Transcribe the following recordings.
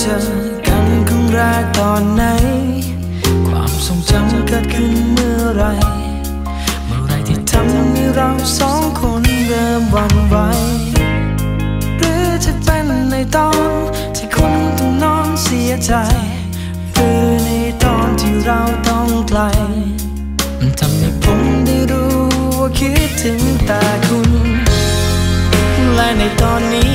เจอกันครั้งแรกตอนไหน ความทรงจำเกิดขึ้นเมื่อไร เมื่อไรที่ทำให้เราสองคนเริ่มหวันไหวหรือจะเป็นในตอนที่คุณต้องนอนเสียใจ หรือในตอนที่เราต้องไกล มันทำให้ผมได้รู้ว่าคิดถึงแต่คุณ และในตอนนี้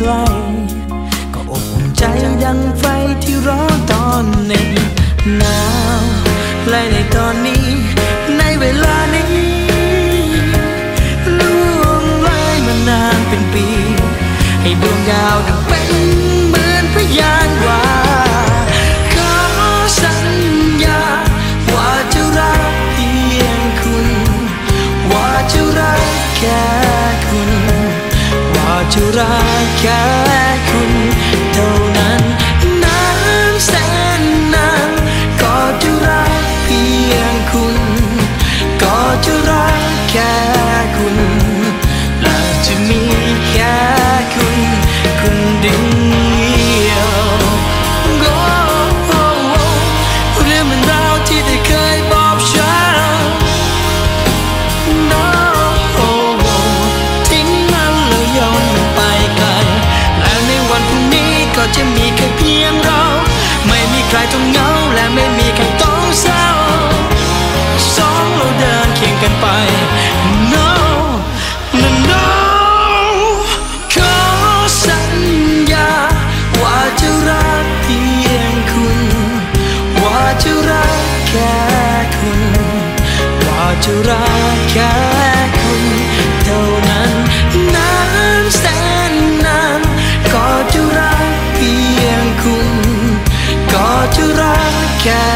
กล้ ก็อบอุ่นใจดังไฟที่ร้อนตอนหนึ่งหนาวไล่ในตอนนี้ ในเวลานี้ล่วงเลยมานานเป็นปี ให้ดวงดาวดังเป็น จะรักแค่คุณเท่านั้นนานแสนนานก็จะรักเพียงคุณ ก็จะรักแค่คุณและจะมีแค่คุณคนเดียวโอ้โอ้โอ้เรื่องมันราวที่ได้เคย จะมีแค่เพียงเรา ไม่มีใครต้องเหงาและไม่มีใครต้องเศร้าสองเราเดินเคียงกันไป No No No ขอสัญญา ว่าจะรักเพียงคุณ ว่าจะรักแค่คุณ ว่าจะรักแค่ ก็